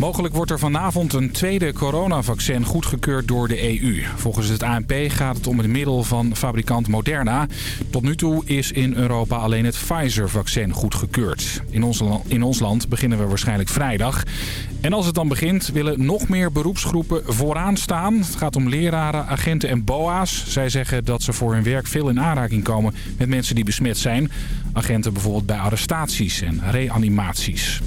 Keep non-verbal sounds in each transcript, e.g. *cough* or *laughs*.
Mogelijk wordt er vanavond een tweede coronavaccin goedgekeurd door de EU. Volgens het ANP gaat het om het middel van fabrikant Moderna. Tot nu toe is in Europa alleen het Pfizer-vaccin goedgekeurd. In ons, in ons land beginnen we waarschijnlijk vrijdag. En als het dan begint willen nog meer beroepsgroepen vooraan staan. Het gaat om leraren, agenten en boa's. Zij zeggen dat ze voor hun werk veel in aanraking komen met mensen die besmet zijn. Agenten bijvoorbeeld bij arrestaties en reanimaties.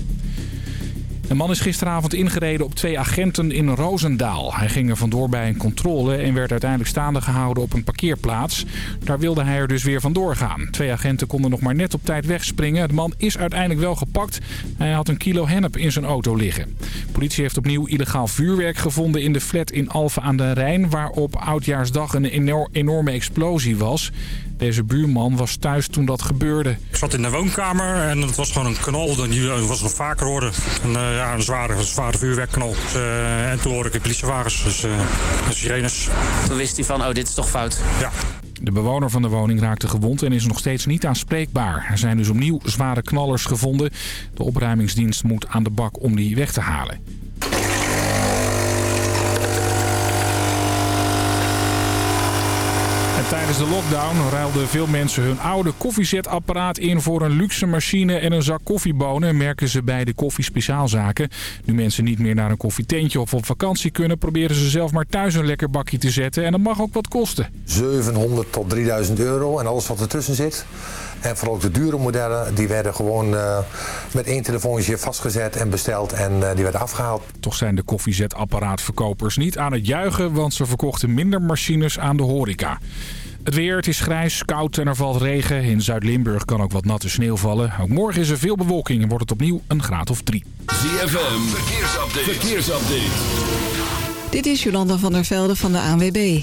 Een man is gisteravond ingereden op twee agenten in Roosendaal. Hij ging er vandoor bij een controle en werd uiteindelijk staande gehouden op een parkeerplaats. Daar wilde hij er dus weer vandoor gaan. Twee agenten konden nog maar net op tijd wegspringen. De man is uiteindelijk wel gepakt. Hij had een kilo hennep in zijn auto liggen. politie heeft opnieuw illegaal vuurwerk gevonden in de flat in Alphen aan de Rijn... waar op Oudjaarsdag een enorme explosie was. Deze buurman was thuis toen dat gebeurde. Ik zat in de woonkamer en het was gewoon een knal. Die was nog vaker hoorde. Een, uh, ja, een zware, een zware vuurwerkknal. Dus, uh, en toen hoorde ik de politiewagens, dus uh, de sirenes. Toen wist hij van, oh dit is toch fout? Ja. De bewoner van de woning raakte gewond en is nog steeds niet aanspreekbaar. Er zijn dus opnieuw zware knallers gevonden. De opruimingsdienst moet aan de bak om die weg te halen. Tijdens de lockdown ruilden veel mensen hun oude koffiezetapparaat in voor een luxe machine en een zak koffiebonen, merken ze bij de koffiespeciaalzaken. Nu mensen niet meer naar een koffietentje of op vakantie kunnen, proberen ze zelf maar thuis een lekker bakje te zetten en dat mag ook wat kosten. 700 tot 3000 euro en alles wat ertussen zit. En vooral ook de dure modellen, die werden gewoon uh, met één telefoontje vastgezet en besteld en uh, die werden afgehaald. Toch zijn de koffiezetapparaatverkopers niet aan het juichen, want ze verkochten minder machines aan de horeca. Het weer, het is grijs, koud en er valt regen. In Zuid-Limburg kan ook wat natte sneeuw vallen. Ook morgen is er veel bewolking en wordt het opnieuw een graad of drie. ZFM, verkeersupdate. verkeersupdate. Dit is Jolanda van der Velde van de ANWB.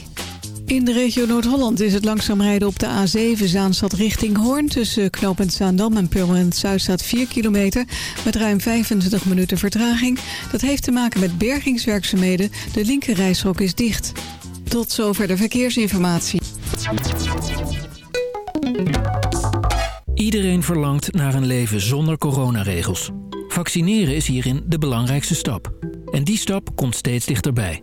In de regio Noord-Holland is het langzaam rijden op de A7 Zaanstad richting Hoorn... tussen knooppunt Zaandam en Purmerend Zuid staat 4 kilometer... met ruim 25 minuten vertraging. Dat heeft te maken met bergingswerkzaamheden. De linkerrijstrook is dicht. Tot zover de verkeersinformatie. Iedereen verlangt naar een leven zonder coronaregels. Vaccineren is hierin de belangrijkste stap. En die stap komt steeds dichterbij.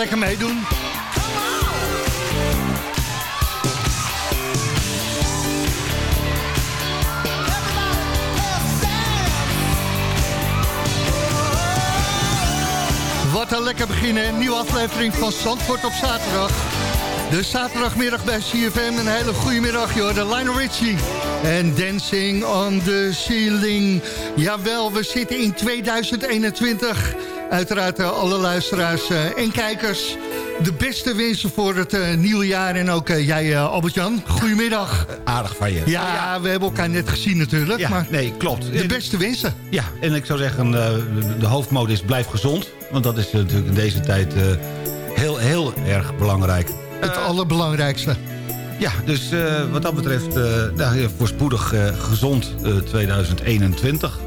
Lekker meedoen. Wat een lekker beginnen. Een nieuwe aflevering van Zandvoort op zaterdag. De zaterdagmiddag bij CFM. Een hele goede middag, joh. De Lionel Richie. En Dancing on the Ceiling. Jawel, we zitten in 2021. Uiteraard uh, alle luisteraars uh, en kijkers. De beste wensen voor het uh, nieuwe jaar. En ook jij, Albert-Jan. Goedemiddag. aardig van je. Ja, ja, we hebben elkaar net gezien natuurlijk. Ja, maar nee, klopt. De beste wensen. Ja, en ik zou zeggen, de hoofdmode is blijf gezond. Want dat is natuurlijk in deze tijd heel, heel erg belangrijk. Het allerbelangrijkste. Ja, dus uh, wat dat betreft uh, nou, voorspoedig uh, gezond 2021.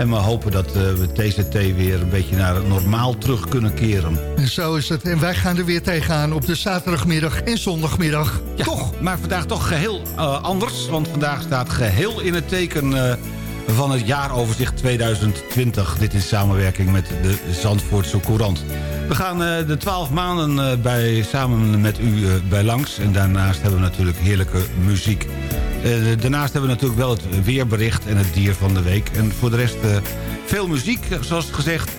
En we hopen dat we TZT weer een beetje naar normaal terug kunnen keren. En zo is het. En wij gaan er weer tegenaan op de zaterdagmiddag en zondagmiddag. Ja, toch? Maar vandaag toch geheel anders. Want vandaag staat geheel in het teken van het jaaroverzicht 2020. Dit in samenwerking met de Zandvoortse Courant. We gaan uh, de twaalf maanden bij, samen met u bij langs. En daarnaast hebben we natuurlijk heerlijke muziek. Daarnaast hebben we natuurlijk wel het weerbericht en het dier van de week. En voor de rest veel muziek, zoals gezegd.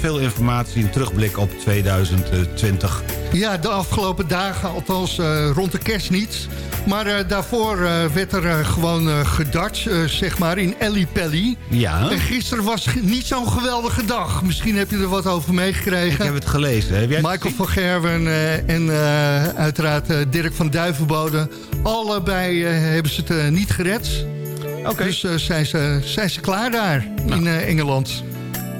veel informatie, een terugblik op 2020. Ja, de afgelopen dagen, althans rond de kerst niet... Maar uh, daarvoor werd er gewoon gedart, zeg maar, in Ellie Pelly. Ja. En gisteren was niet zo'n geweldige dag. Misschien heb je er wat over meegekregen. Ik heb het gelezen. Heb jij Michael van Gerwen en uiteraard Dirk van Duivenbode. Allebei hebben ze het niet gered. Okay. Dus zijn, ze, zijn ze klaar daar nou. in Engeland.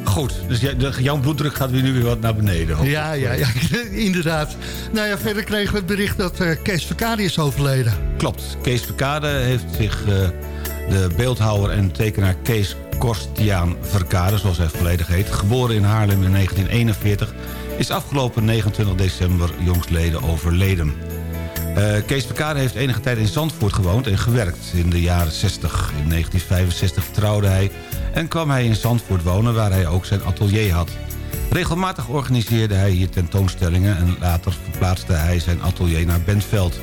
Goed, dus jouw bloeddruk gaat weer nu weer wat naar beneden. Ja, ja, ja, *laughs* inderdaad. Nou ja, verder kregen we het bericht dat uh, Kees Verkade is overleden. Klopt, Kees Verkade heeft zich de beeldhouwer en tekenaar Kees Korstiaan Verkade, zoals hij volledig heet, geboren in Haarlem in 1941, is afgelopen 29 december jongstleden overleden. Uh, Kees Verkade heeft enige tijd in Zandvoort gewoond en gewerkt in de jaren 60. In 1965 trouwde hij en kwam hij in Zandvoort wonen waar hij ook zijn atelier had. Regelmatig organiseerde hij hier tentoonstellingen... en later verplaatste hij zijn atelier naar Bentveld.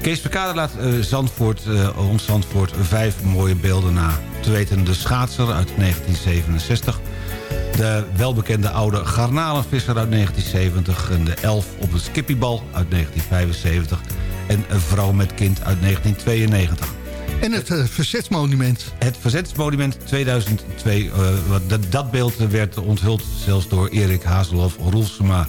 Kees Verkade laat uh, Zandvoort, uh, ons Zandvoort vijf mooie beelden na. Te weten de schaatser uit 1967... de welbekende oude garnalenvisser uit 1970... en de elf op een skippiebal uit 1975... en een vrouw met kind uit 1992. En het uh, Verzetsmonument. Het Verzetsmonument 2002. Uh, dat, dat beeld werd onthuld zelfs door Erik Hazelhoff Roelsema.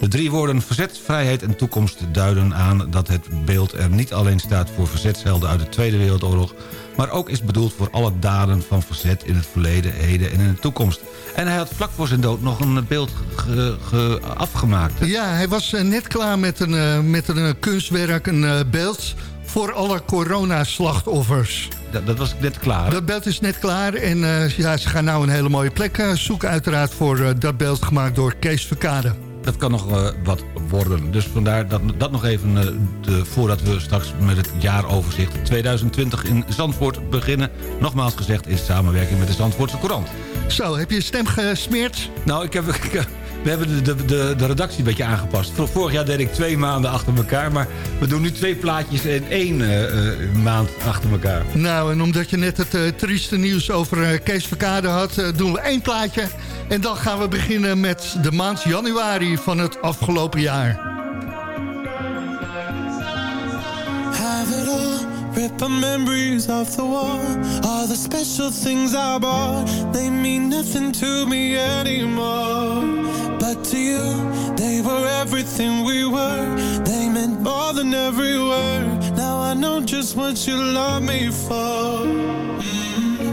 De drie woorden verzet, vrijheid en toekomst duiden aan dat het beeld er niet alleen staat voor verzetshelden uit de Tweede Wereldoorlog, maar ook is bedoeld voor alle daden van verzet in het verleden, heden en in de toekomst. En hij had vlak voor zijn dood nog een beeld ge, ge, afgemaakt. Ja, hij was net klaar met een, uh, met een kunstwerk, een beeld voor alle coronaslachtoffers. Dat, dat was net klaar. Dat beeld is net klaar en uh, ja, ze gaan nou een hele mooie plek uh, zoeken. Uiteraard voor uh, dat beeld gemaakt door Kees Verkade. Dat kan nog wat worden. Dus vandaar dat, dat nog even de, voordat we straks met het jaaroverzicht 2020 in Zandvoort beginnen. Nogmaals gezegd in samenwerking met de Zandvoortse Courant. Zo, heb je je stem gesmeerd? Nou, ik heb... *laughs* Ik, we hebben de, de, de redactie een beetje aangepast. Vorig jaar deed ik twee maanden achter elkaar. Maar we doen nu twee plaatjes in één uh, uh, maand achter elkaar. Nou, en omdat je net het uh, trieste nieuws over Kees Verkade had... doen we één plaatje. En dan gaan we beginnen met de maand januari van het afgelopen jaar. Have it all. Rip the memories of the war All the special things I bought They mean nothing to me anymore But to you, they were everything we were. They meant more than every word. Now I know just what you love me for.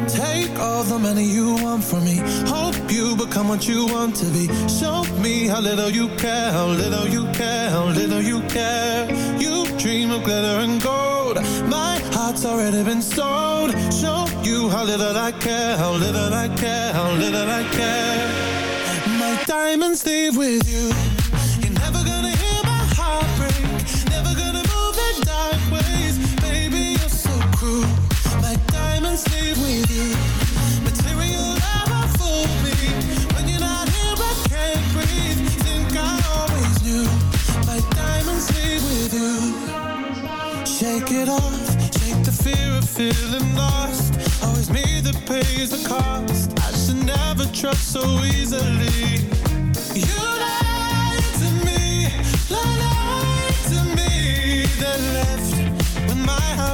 Take all the money you want from me. Hope you become what you want to be. Show me how little you care How little you care, how little you care. You dream of glitter and gold. My heart's already been sold. Show you how little I care How little I care, how little I care diamonds leave with you. You're never gonna hear my heart break. Never gonna move in dark ways. Baby, you're so cruel. My diamonds leave with you. Material never fooled me. When you're not here, I can't breathe. Think I always knew. My diamonds leave with you. Shake it off. Shake the fear of feeling lost. Always me that pays the cost. I should never trust so easily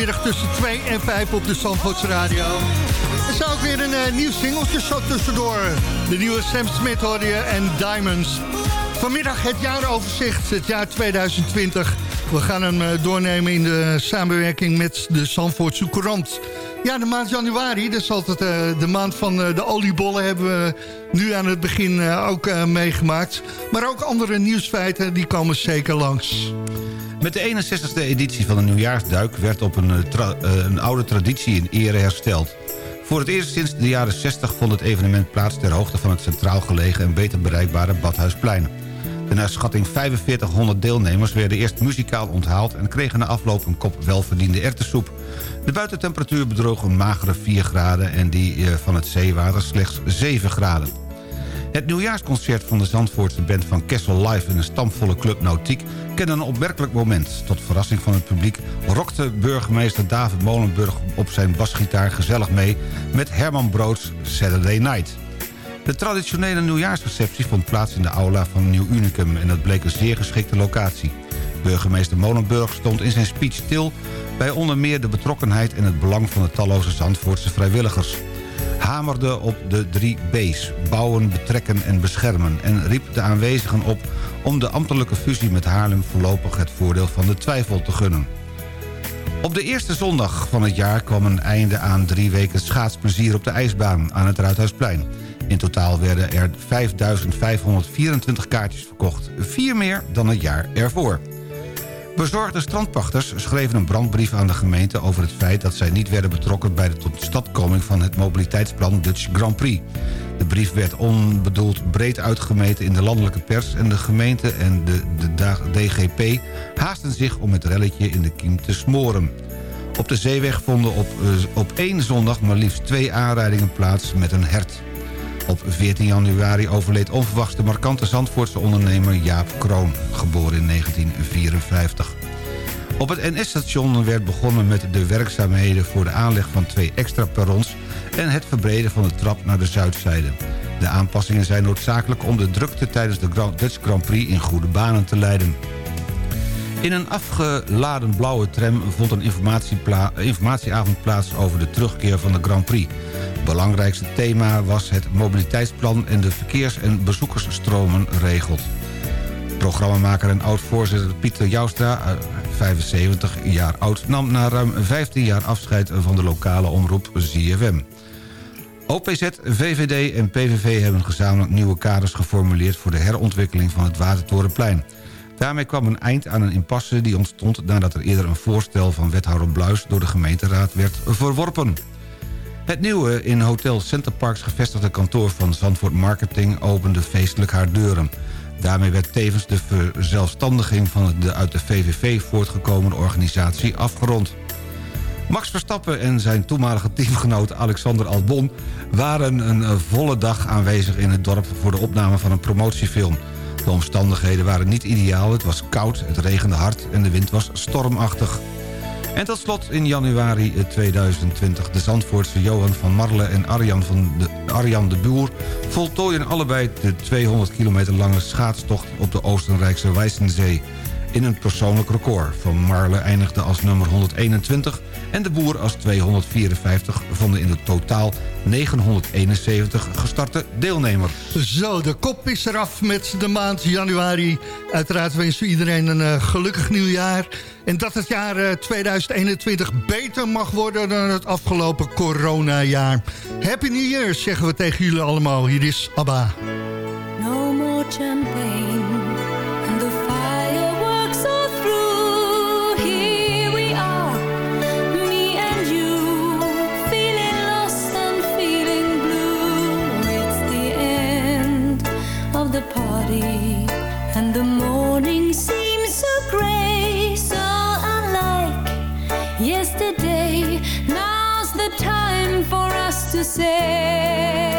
Vanmiddag tussen 2 en 5 op de Zandvoorts Radio. Er is ook weer een uh, nieuw singeltje zo tussendoor. De nieuwe Sam Smith hoorde je en Diamonds. Vanmiddag het jaaroverzicht, het jaar 2020. We gaan hem uh, doornemen in de samenwerking met de Zandvoortse Courant. Ja, de maand januari, dat is altijd uh, de maand van de oliebollen... hebben we nu aan het begin ook meegemaakt. Maar ook andere nieuwsfeiten, die komen zeker langs. Met de 61e editie van de Nieuwjaarsduik werd op een, tra een oude traditie in ere hersteld. Voor het eerst sinds de jaren 60 vond het evenement plaats ter hoogte van het centraal gelegen en beter bereikbare Badhuisplein. De naar schatting 4500 deelnemers werden eerst muzikaal onthaald... en kregen na afloop een kop welverdiende erwtensoep. De buitentemperatuur bedroeg een magere 4 graden... en die van het zeewater slechts 7 graden. Het nieuwjaarsconcert van de Zandvoortse band van Kessel Live... in een stamvolle club Nautiek kende een opmerkelijk moment. Tot verrassing van het publiek rokte burgemeester David Molenburg... op zijn basgitaar gezellig mee met Herman Broods Saturday Night. De traditionele nieuwjaarsreceptie vond plaats in de aula van Nieuw Unicum... en dat bleek een zeer geschikte locatie. Burgemeester Molenburg stond in zijn speech stil... bij onder meer de betrokkenheid en het belang van de talloze Zandvoortse vrijwilligers hamerde op de drie B's, bouwen, betrekken en beschermen... en riep de aanwezigen op om de ambtelijke fusie met Haarlem... voorlopig het voordeel van de twijfel te gunnen. Op de eerste zondag van het jaar kwam een einde aan drie weken schaatsplezier op de ijsbaan aan het Ruithuisplein. In totaal werden er 5.524 kaartjes verkocht, vier meer dan het jaar ervoor. Bezorgde strandpachters schreven een brandbrief aan de gemeente... over het feit dat zij niet werden betrokken bij de totstandkoming... van het mobiliteitsplan Dutch Grand Prix. De brief werd onbedoeld breed uitgemeten in de landelijke pers... en de gemeente en de, de DGP haasten zich om het relletje in de kiem te smoren. Op de zeeweg vonden op, op één zondag maar liefst twee aanrijdingen plaats met een hert. Op 14 januari overleed onverwachts de markante Zandvoortse ondernemer Jaap Kroon, geboren in 1954. Op het NS-station werd begonnen met de werkzaamheden voor de aanleg van twee extra perrons en het verbreden van de trap naar de zuidzijde. De aanpassingen zijn noodzakelijk om de drukte tijdens de Dutch Grand Prix in goede banen te leiden. In een afgeladen blauwe tram vond een informatieavond plaats over de terugkeer van de Grand Prix. Belangrijkste thema was het mobiliteitsplan en de verkeers- en bezoekersstromen regelt. Programmamaker en oud-voorzitter Pieter Joustra, 75 jaar oud... nam na ruim 15 jaar afscheid van de lokale omroep ZFM. OPZ, VVD en PVV hebben gezamenlijk nieuwe kaders geformuleerd... voor de herontwikkeling van het Watertorenplein. Daarmee kwam een eind aan een impasse die ontstond... nadat er eerder een voorstel van wethouder Bluis... door de gemeenteraad werd verworpen. Het nieuwe in Hotel Centerparks gevestigde kantoor van Zandvoort Marketing... opende feestelijk haar deuren. Daarmee werd tevens de verzelfstandiging van de uit de VVV voortgekomen organisatie afgerond. Max Verstappen en zijn toenmalige teamgenoot Alexander Albon... waren een volle dag aanwezig in het dorp voor de opname van een promotiefilm. De omstandigheden waren niet ideaal, het was koud, het regende hard en de wind was stormachtig. En tot slot in januari 2020 de Zandvoortse Johan van Marle en Arjan, van de, Arjan de Boer... voltooien allebei de 200 kilometer lange schaatstocht op de Oostenrijkse Wijzenzee in een persoonlijk record. Van Marle eindigde als nummer 121 en de Boer als 254 van de in het totaal 971 gestarte deelnemer. Zo, de kop is eraf met de maand januari. Uiteraard wensen we iedereen een uh, gelukkig nieuwjaar. En dat het jaar uh, 2021 beter mag worden dan het afgelopen coronajaar. Happy New Year, zeggen we tegen jullie allemaal. Hier is ABBA. No more champagne. To say.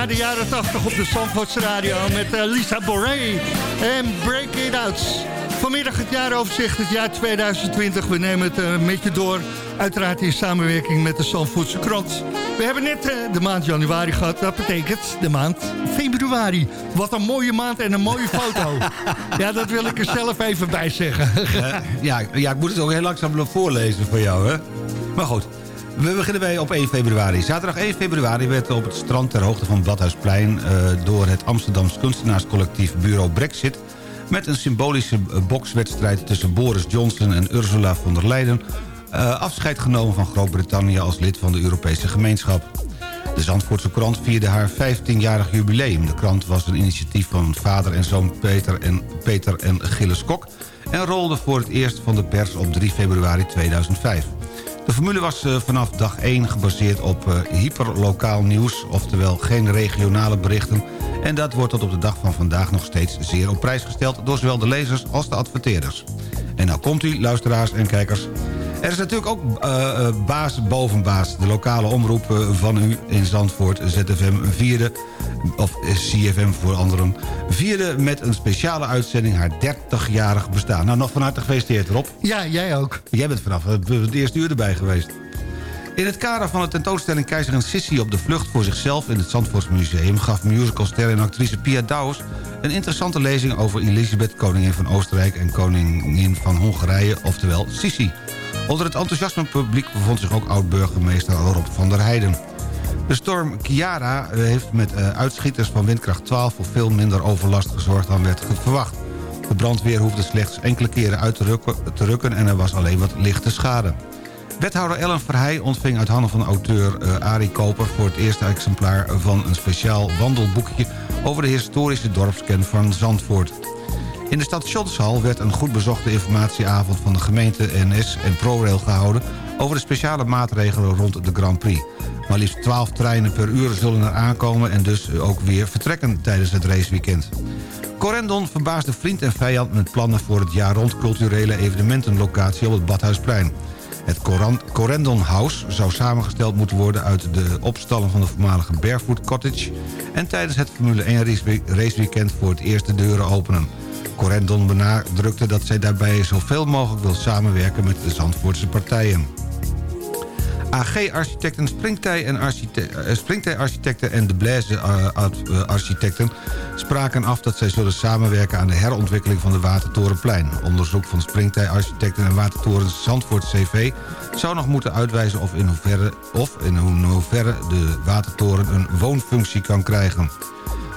Naar de jaren 80 op de Zandvoorts Radio met uh, Lisa Boré en Break It Out. Vanmiddag het jaaroverzicht, het jaar 2020. We nemen het uh, met je door, uiteraard in samenwerking met de Zandvoortse krant. We hebben net uh, de maand januari gehad, dat betekent de maand februari. Wat een mooie maand en een mooie foto. *laughs* ja, dat wil ik er zelf even bij zeggen. ja, ja, ik moet het ook heel langzaam voorlezen voor jou, hè? Maar goed, we beginnen bij op 1 februari. Zaterdag 1 februari werd op het strand ter hoogte van Badhuisplein... Uh, door het Amsterdams kunstenaarscollectief Bureau Brexit... met een symbolische bokswedstrijd tussen Boris Johnson en Ursula von der Leyen... Uh, afscheid genomen van Groot-Brittannië als lid van de Europese gemeenschap. De Zandvoortse krant vierde haar 15-jarig jubileum. De krant was een initiatief van vader en zoon Peter en, Peter en Gilles Kok... en rolde voor het eerst van de pers op 3 februari 2005. De formule was uh, vanaf dag 1 gebaseerd op uh, hyperlokaal nieuws... oftewel geen regionale berichten... en dat wordt tot op de dag van vandaag nog steeds zeer op prijs gesteld... door zowel de lezers als de adverteerders. En nou komt u, luisteraars en kijkers... Er is natuurlijk ook uh, baas boven baas. De lokale omroep van u in Zandvoort, ZFM vierde... of CFM voor anderen... vierde met een speciale uitzending haar 30-jarig bestaan. Nou, nog van harte gefeliciteerd, Rob. Ja, jij ook. Jij bent vanaf het eerste uur erbij geweest. In het kader van de tentoonstelling Keizerin Sissi op de vlucht voor zichzelf... in het Zandvoortsmuseum gaf musicalster en actrice Pia Douws... een interessante lezing over Elisabeth, koningin van Oostenrijk... en koningin van Hongarije, oftewel Sissi. Onder het enthousiasme publiek bevond zich ook oud-burgemeester Rob van der Heijden. De storm Kiara heeft met uitschieters van windkracht 12... voor veel minder overlast gezorgd dan werd verwacht. De brandweer hoefde slechts enkele keren uit te rukken, en er was alleen wat lichte schade. Wethouder Ellen Verheij ontving uit handen van auteur uh, Arie Koper... voor het eerste exemplaar van een speciaal wandelboekje... over de historische dorpskern van Zandvoort. In de stad Schottenshal werd een goed bezochte informatieavond... van de gemeente NS en ProRail gehouden... over de speciale maatregelen rond de Grand Prix. Maar liefst 12 treinen per uur zullen er aankomen... en dus ook weer vertrekken tijdens het raceweekend. Corendon verbaasde vriend en vijand met plannen voor het jaar rond culturele evenementenlocatie op het Badhuisplein. Het Corendon House zou samengesteld moeten worden uit de opstallen van de voormalige Barefoot Cottage... en tijdens het Formule 1 raceweekend voor het eerst de deuren openen. Corendon benadrukte dat zij daarbij zoveel mogelijk wil samenwerken met de Zandvoortse partijen. AG-architecten, Springtij, en architecten, Springtij Architecten en De Blaise Architecten spraken af dat zij zullen samenwerken aan de herontwikkeling van de Watertorenplein. Onderzoek van Springtij Architecten en Watertoren Zandvoort CV zou nog moeten uitwijzen of in hoeverre, of de Watertoren een woonfunctie kan krijgen.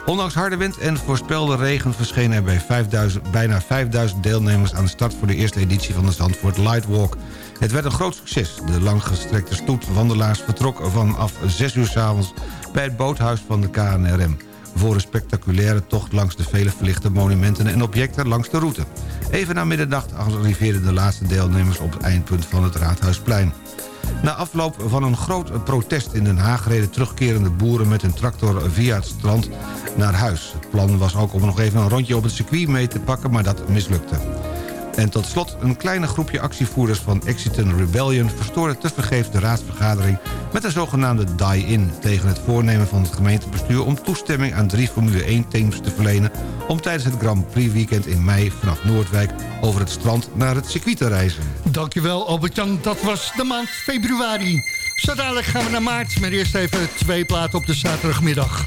Ondanks harde wind en voorspelde regen verschenen er bij 5000, bijna 5000 deelnemers aan de start voor de eerste editie van de Zandvoort Lightwalk. Het werd een groot succes. De langgestrekte stoet wandelaars vertrok vanaf 6 uur s avonds bij het boothuis van de KNRM voor een spectaculaire tocht langs de vele verlichte monumenten en objecten langs de route. Even na middernacht arriveerden de laatste deelnemers op het eindpunt van het Raadhuisplein. Na afloop van een groot protest in Den Haag... reden terugkerende boeren met een tractor via het strand naar huis. Het plan was ook om nog even een rondje op het circuit mee te pakken... maar dat mislukte. En tot slot, een kleine groepje actievoerders van Exiton Rebellion... verstoorde tevergeefs de raadsvergadering met een zogenaamde die-in... tegen het voornemen van het gemeentebestuur om toestemming aan drie Formule 1-teams te verlenen... om tijdens het Grand Prix weekend in mei vanaf Noordwijk over het strand naar het circuit te reizen. Dankjewel Albert-Jan, dat was de maand februari. Zo dadelijk gaan we naar maart, maar eerst even twee platen op de zaterdagmiddag.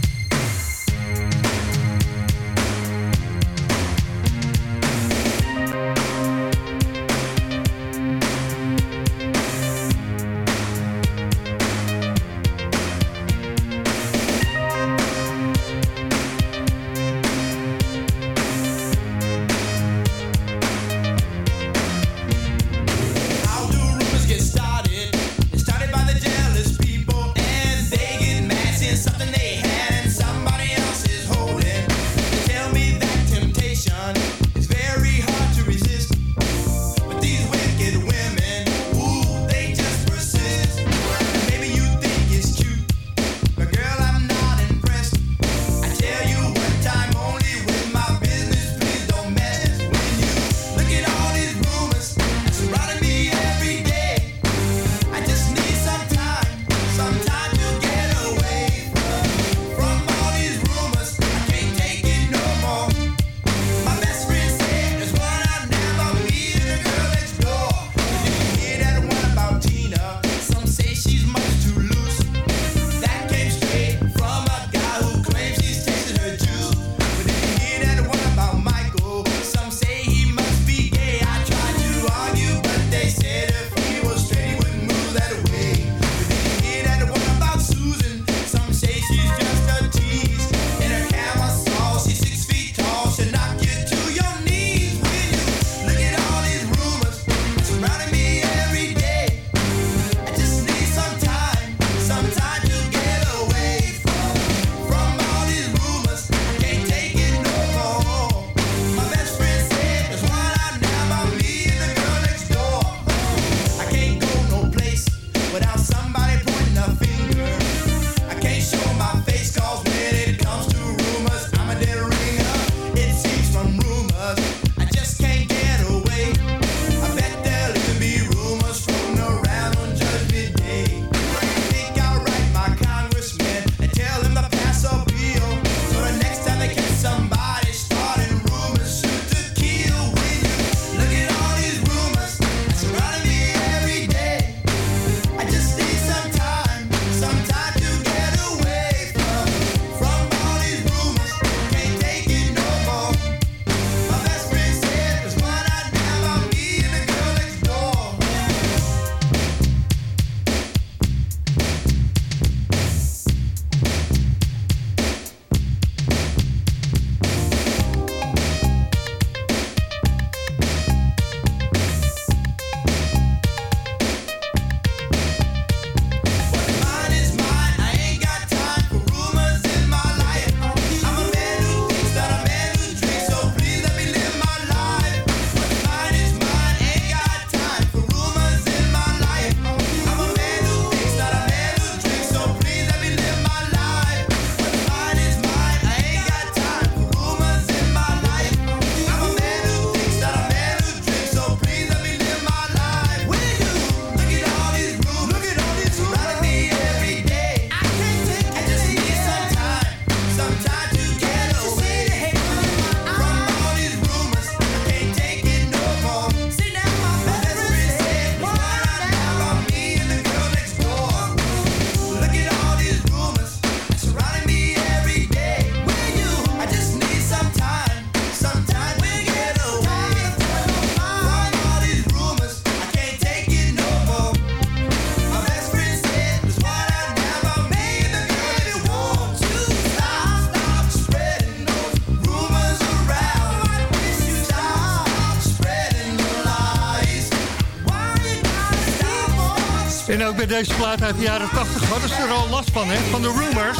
En ook bij deze plaat uit de jaren 80 hadden ze er al last van, hè? Van de Rumors.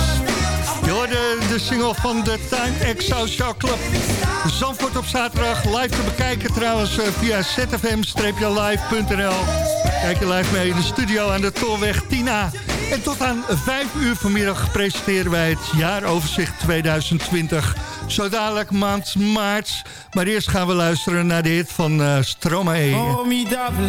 Je hoorde de single van de Time X Social Club. Zandvoort op zaterdag live te bekijken trouwens eh, via zfm-live.nl. Kijk je live mee in de studio aan de Tolweg Tina. En tot aan 5 uur vanmiddag presenteren wij het jaaroverzicht 2020. Zo dadelijk maand maart. Maar eerst gaan we luisteren naar de hit van uh, Stromae. Formidable.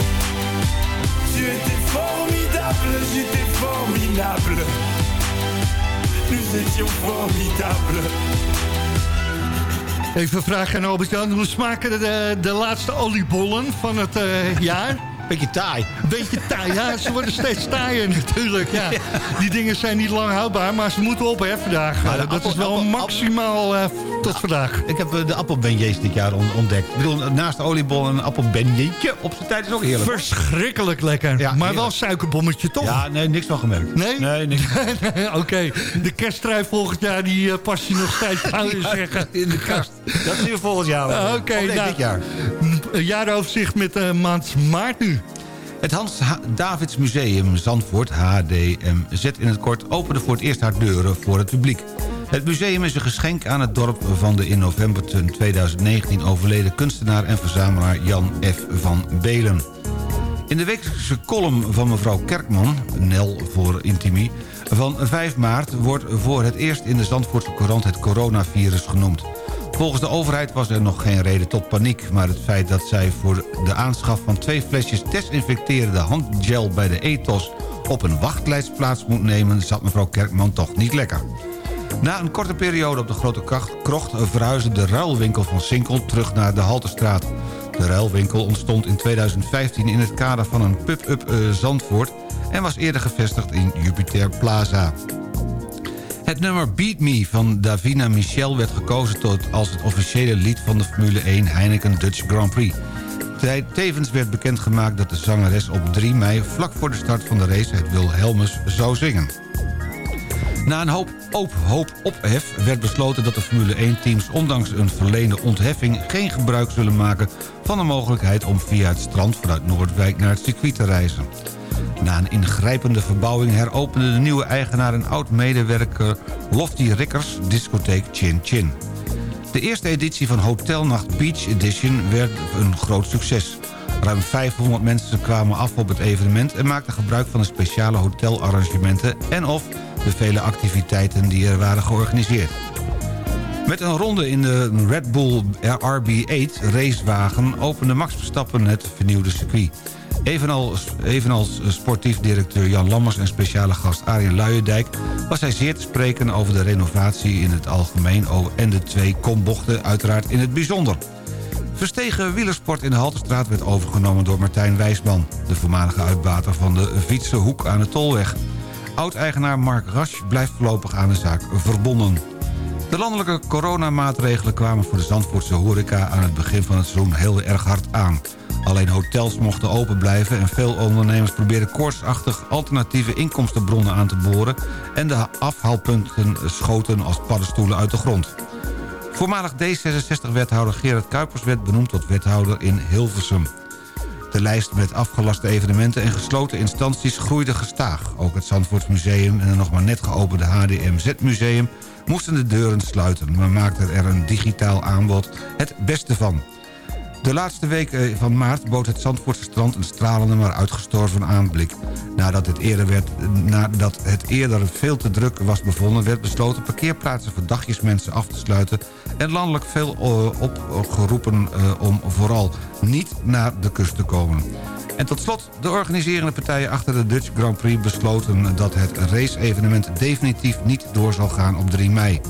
Tu étais formidable, j'étais formidable. Nous étions formidables. Even vragen aan Albert-Jan. Hoe smaken de, de laatste oliebollen van het eh, jaar? Beetje taai. Beetje taai, ja. Ze worden steeds taaier natuurlijk, ja. Die dingen zijn niet lang houdbaar, maar ze moeten op, hè, vandaag. Dat appel- is wel appel- maximaal eh, tot vandaag. Ik heb eh, de appelbenje's dit jaar on- ontdekt. Ik bedoel, naast de oliebol een appelbenjeetje op zijn tijd is ook heerlijk. Verschrikkelijk lekker. maar wel suikerbommetje, toch? Ja, nee, niks van gemerkt. Nee? Nee, niks. *laughs* Oké, de kersttrui volgend jaar, die eh, past je nog steeds, zou *laughs* je zeggen. In de kast. Dat zien we volgend jaar. Ah, Oké, nee, nou, dit jaar. Een jaaroverzicht met de maand maart nu. Het Hans Davids Museum Zandvoort, HDMZ in het kort... opende voor het eerst haar deuren voor het publiek. Het museum is een geschenk aan het dorp van de in november 2019 overleden kunstenaar en verzamelaar Jan F. van Belen. In de wekelijkse column van mevrouw Kerkman, Nel voor Intimi... van 5 maart wordt voor het eerst in de Zandvoortse Courant het coronavirus genoemd. Volgens de overheid was er nog geen reden tot paniek... maar het feit dat zij voor de aanschaf van twee flesjes desinfecterende handgel bij de ethos... op een wachtlijst plaats moet nemen, zat mevrouw Kerkman toch niet lekker. Na een korte periode op de Grote Kracht- Krocht verhuisde de ruilwinkel van Sinkel terug naar de Halterstraat. De ruilwinkel ontstond in 2015 in het kader van een pub-up eh, Zandvoort... en was eerder gevestigd in Jupiter Plaza. Het nummer Beat Me van Davina Michel werd gekozen tot als het officiële lied van de Formule 1 Heineken Dutch Grand Prix. Tevens werd bekendgemaakt dat de zangeres op 3 mei... vlak voor de start van de race het Wilhelmus zou zingen. Na een hoop, hoop, hoop ophef werd besloten dat de Formule 1-teams... ondanks een verleende ontheffing geen gebruik zullen maken... van de mogelijkheid om via het strand vanuit Noordwijk naar het circuit te reizen. Na een ingrijpende verbouwing heropende de nieuwe eigenaar... en oud-medewerker Lofty Rickers discotheek Chin Chin. De eerste editie van Hotelnacht Beach Edition werd een groot succes. Ruim 500 mensen kwamen af op het evenement... en maakten gebruik van de speciale hotelarrangementen... en of de vele activiteiten die er waren georganiseerd. Met een ronde in de Red Bull RB8 racewagen... opende Max Verstappen het vernieuwde circuit. Evenals, evenals sportief directeur Jan Lammers en speciale gast Arjen Luijendijk... was hij zeer te spreken over de renovatie in het algemeen... en de twee kombochten uiteraard in het bijzonder. Verstegen wielersport in de Halterstraat werd overgenomen door Martijn Wijsman... de voormalige uitbater van de Fietsenhoek aan de Tolweg. Oud-eigenaar Mark Rasch blijft voorlopig aan de zaak verbonden. De landelijke coronamaatregelen kwamen voor de Zandvoortse horeca... aan het begin van het seizoen heel erg hard aan... Alleen hotels mochten open blijven en veel ondernemers proberen koortsachtig alternatieve inkomstenbronnen aan te boren en de afhaalpunten schoten als paddenstoelen uit de grond. Voormalig D66-wethouder Gerard Kuipers werd benoemd tot wethouder in Hilversum. De lijst met afgelaste evenementen en gesloten instanties groeide gestaag. Ook het Zandvoortsmuseum en het nog maar net geopende HDMZ-museum moesten de deuren sluiten... maar maakten er een digitaal aanbod het beste van. De laatste week eh, van maart bood het Zandvoortse strand een stralende maar uitgestorven aanblik. Nadat het, eerder werd, nadat het eerder veel te druk was bevonden... werd besloten parkeerplaatsen voor dagjesmensen af te sluiten... en landelijk veel eh, opgeroepen eh, om vooral niet naar de kust te komen. En tot slot, de organiserende partijen achter de Dutch Grand Prix besloten dat het race-evenement definitief niet door zal gaan op 3 mei.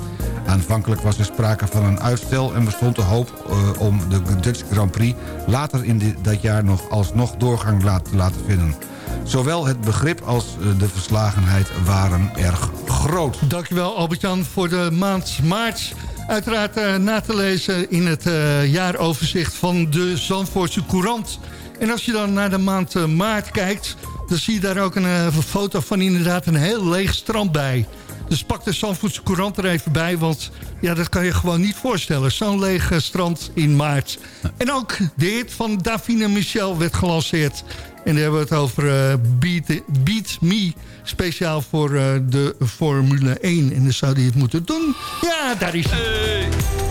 Aanvankelijk was er sprake van een uitstel en bestond de hoop uh, om de Dutch Grand Prix later in dat jaar nog alsnog doorgang te laten vinden. Zowel het begrip als uh, de verslagenheid waren erg groot. Dankjewel Albert-Jan voor de maand maart. Uiteraard uh, na te lezen in het jaaroverzicht van de Zandvoortse Courant. En als je dan naar de maand maart kijkt... dan zie je daar ook een foto van inderdaad een heel leeg strand bij. Dus pak de Zandvoortse Courant er even bij, want ja, dat kan je gewoon niet voorstellen. Zo'n leeg strand in maart. En ook de hit van Davine Michel werd gelanceerd. En daar hebben we het over Beat, Me, speciaal voor de Formule 1. En dan zou hij het moeten doen. Ja, daar is hij.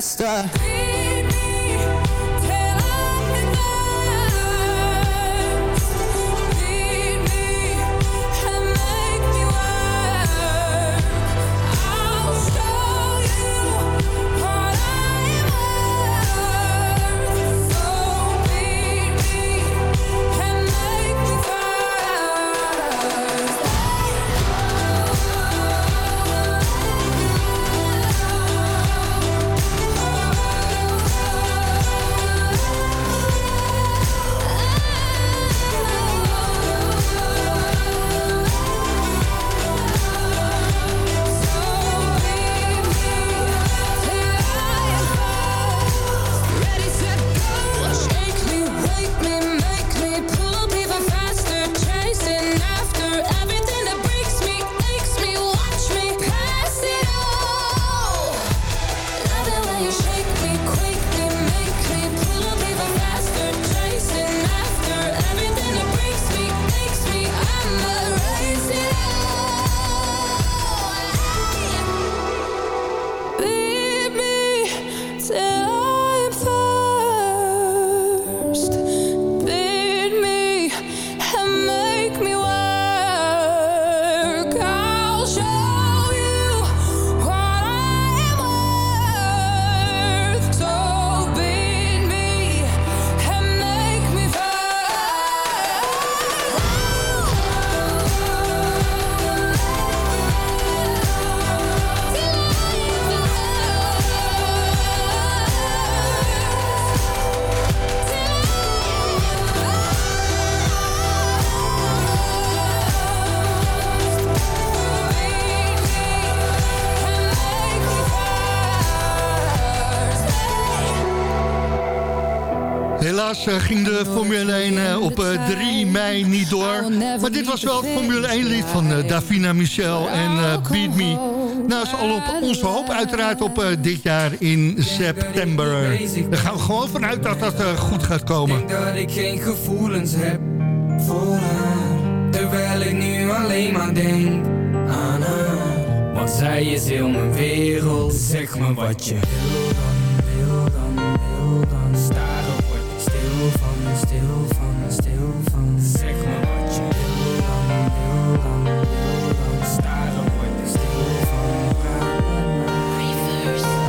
faster ging de Formule 1 eh, op eh, 3 mei niet door. Maar dit was wel het Formule 1 lied van eh, Davina Michel en eh, Beat Me. Nou is al op onze hoop uiteraard op eh, dit jaar in september. Daar gaan we gewoon vanuit dat dat eh, goed gaat komen. denk dat ik geen gevoelens heb voor haar Terwijl ik nu alleen maar denk aan haar Want zij is heel mijn wereld Zeg me wat je wil dan, wil dan, wil dan Staren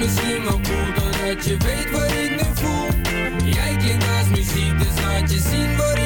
Misschien wel cool Doordat je weet wat ik nu voel. Jij klinkt als muziek Dus laat je zien wat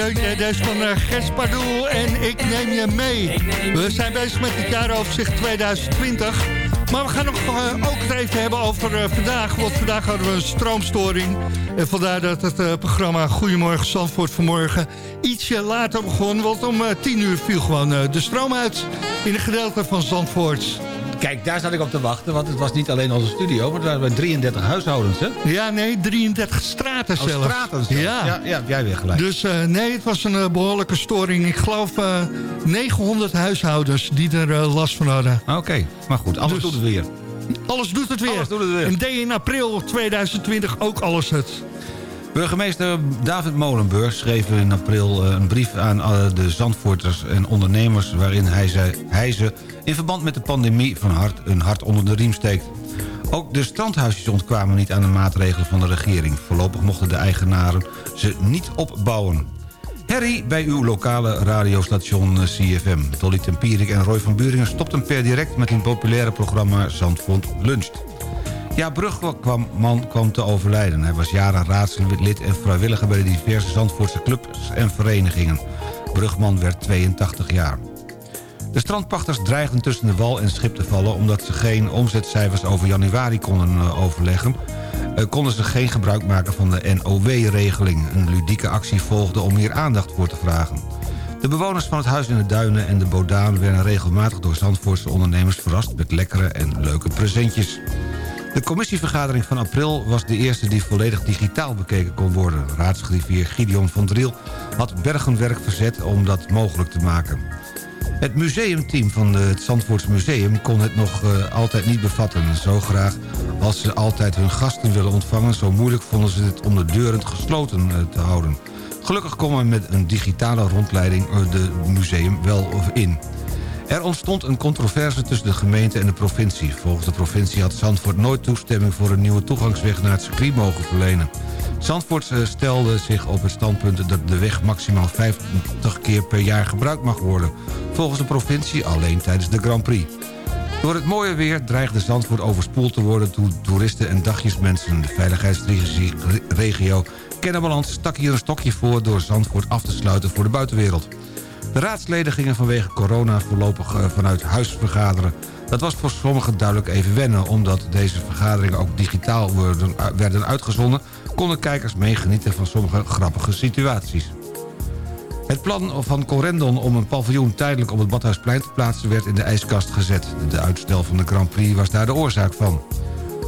deuntje. Deze van uh, en ik neem je mee. We zijn bezig met het jaaroverzicht 2020. Maar we gaan nog eh, ook het even hebben over eh, vandaag. Want vandaag hadden we een stroomstoring. En vandaar dat het programma Goedemorgen Zandvoort vanmorgen ietsje later begon. Want om 10 uur viel gewoon de stroom uit in een gedeelte van Zandvoort. Kijk, daar zat ik op te wachten, want het was niet alleen onze studio... maar er waren 33 huishoudens, hè? Ja, nee, 33 straten Oh, straten. Ja. Ja, jij weer gelijk. Dus eh, nee, het was een eh, behoorlijke storing. Ik geloof eh 900 huishoudens die er eh, last van hadden. Oké, maar goed, alles Dus- doet het weer. Alles doet het weer. Alles doet het weer. En deed in april 2020 ook alles het. Burgemeester David Molenburg schreef in april eh, een brief aan eh, de Zandvoorters en ondernemers... waarin hij, ze, hij ze in verband met de pandemie van hart een hart onder de riem steekt. Ook de strandhuisjes ontkwamen niet aan de maatregelen van de regering. Voorlopig mochten de eigenaren ze niet opbouwen. Harry bij uw lokale radiostation eh, CFM. Dolly Tempierik en Roy van Buringen stopten per direct... met hun populaire programma Zandvoort Luncht. Ja, Brug kwam, kwam te overlijden. Hij was jaren raadslid en vrijwilliger bij de diverse Zandvoortse clubs en verenigingen. Brugman werd 82 jaar. De strandpachters dreigden tussen de wal en schip te vallen... omdat ze geen omzetcijfers over januari konden eh, overleggen... eh, konden ze geen gebruik maken van de NOW-regeling. Een ludieke actie volgde om hier aandacht voor te vragen. De bewoners van het Huis in de Duinen en de Bodaan... werden regelmatig door Zandvoortse ondernemers verrast... met lekkere en leuke presentjes. De commissievergadering van april was de eerste die volledig digitaal bekeken kon worden. Raadsgriffier Gideon van Driel had bergenwerk verzet om dat mogelijk te maken. Het museumteam van het Zandvoorts Museum kon het nog uh, altijd niet bevatten. Zo graag als ze altijd hun gasten willen ontvangen... zo moeilijk vonden ze het om de deuren gesloten uh, te houden. Gelukkig komen met een digitale rondleiding uh, de museum wel in. Er ontstond een controverse tussen de gemeente en de provincie. Volgens de provincie had Zandvoort nooit toestemming... voor een nieuwe toegangsweg naar het circuit mogen verlenen. Zandvoort stelde zich op het standpunt dat de weg maximaal 50 keer per jaar gebruikt mag worden. Volgens de provincie alleen tijdens de Grand Prix. Door het mooie weer dreigde Zandvoort overspoeld te worden... door toeristen en dagjesmensen. De veiligheidsregio Kennemerland stak hier een stokje voor... door Zandvoort af te sluiten voor de buitenwereld. De raadsleden gingen vanwege corona voorlopig eh, vanuit huis vergaderen. Dat was voor sommigen duidelijk even wennen... omdat deze vergaderingen ook digitaal werden uitgezonden... konden kijkers meegenieten van sommige grappige situaties. Het plan van Corendon om een paviljoen tijdelijk op het Badhuisplein te plaatsen... werd in de ijskast gezet. De uitstel van de Grand Prix was daar de oorzaak van.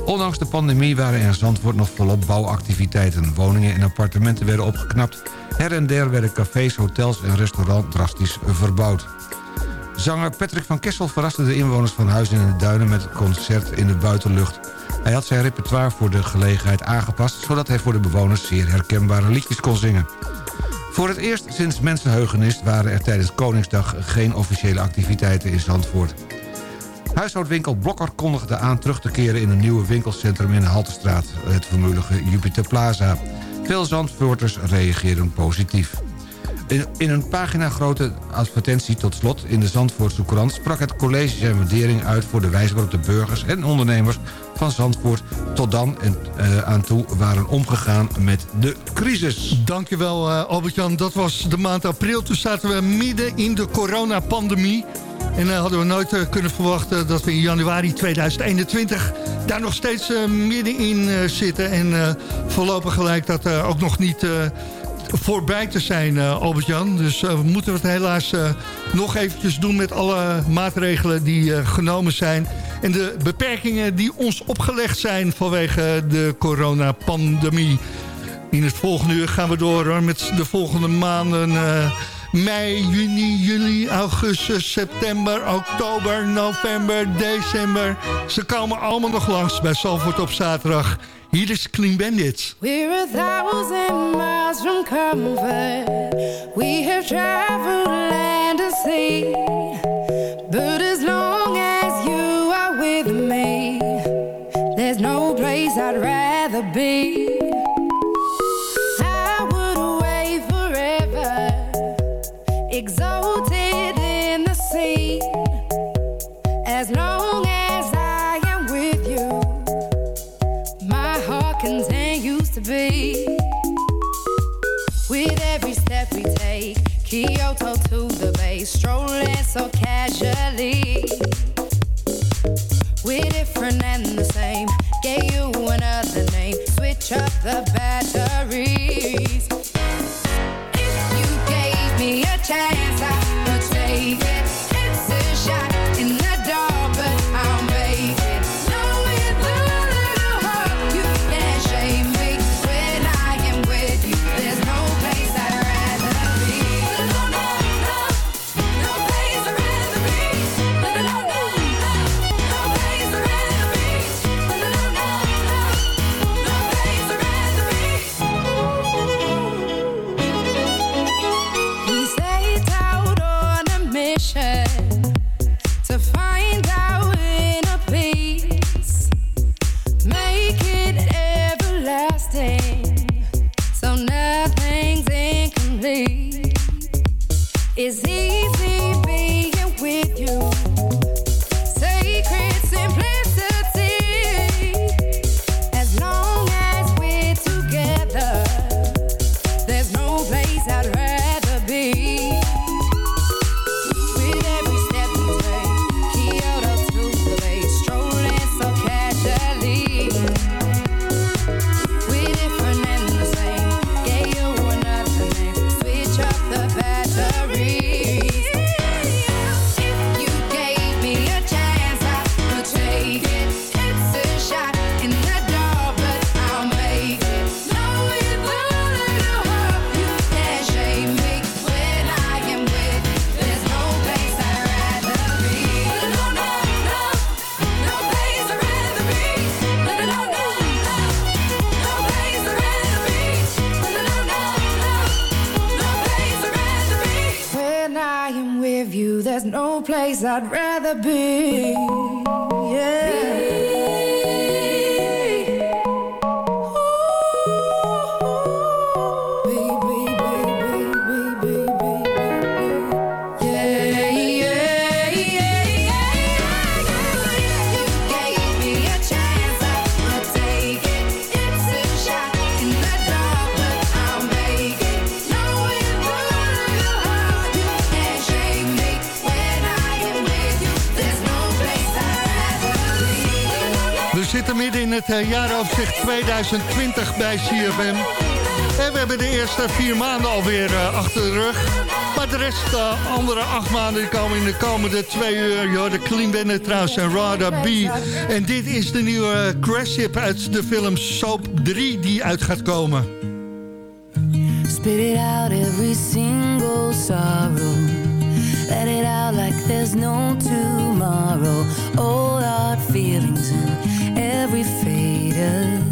Ondanks de pandemie waren er in Zandvoort nog volop bouwactiviteiten. Woningen en appartementen werden opgeknapt. Her en der werden cafés, hotels en restaurants drastisch verbouwd. Zanger Patrick van Kessel verraste de inwoners van Huis in de Duinen... met een concert in de buitenlucht. Hij had zijn repertoire voor de gelegenheid aangepast... zodat hij voor de bewoners zeer herkenbare liedjes kon zingen. Voor het eerst sinds mensenheugenis waren er tijdens Koningsdag... geen officiële activiteiten in Zandvoort. Huishoudwinkel Blokker kondigde aan terug te keren in een nieuwe winkelcentrum in de Haltestraat, het vermoedige Jupiter Plaza. Veel Zandvoorters reageerden positief. In, een pagina-grote advertentie tot slot in de Zandvoortse Courant... sprak het college zijn waardering uit voor de wijze waarop de burgers en ondernemers van Zandvoort... tot dan en uh, aan toe waren omgegaan met de crisis. Dankjewel uh, Albert-Jan. Dat was de maand april. Toen zaten we midden in de coronapandemie. En uh, hadden we nooit uh, kunnen verwachten dat we in januari 2021 daar nog steeds uh, middenin zitten. En voorlopig gelijk dat ook nog niet voorbij te zijn, Albert-Jan. Dus we moeten het helaas nog eventjes doen met alle maatregelen die genomen zijn. En de beperkingen die ons opgelegd zijn vanwege de coronapandemie. In het volgende uur gaan we door met de volgende maanden mei, juni, juli, augustus, september, oktober, november, december. Ze komen allemaal nog langs bij Salford op zaterdag. Hier is Clean Bandits. We're a thousand miles from comfort. We have traveled land and sea. But as long as you are with me, there's no place I'd rather be. I'd rather be 2020 bij CFM. En we hebben de eerste vier maanden alweer uh, achter de rug. Maar de rest, de andere acht maanden, die komen in de komende twee uur. Joh, de Clean Bandit trouwens en Rada B. En dit is de nieuwe Crash uit de film Soap 3 die uit gaat komen. Spit it out every single sorrow. Let it out like there's no tomorrow. All our feelings in every fader.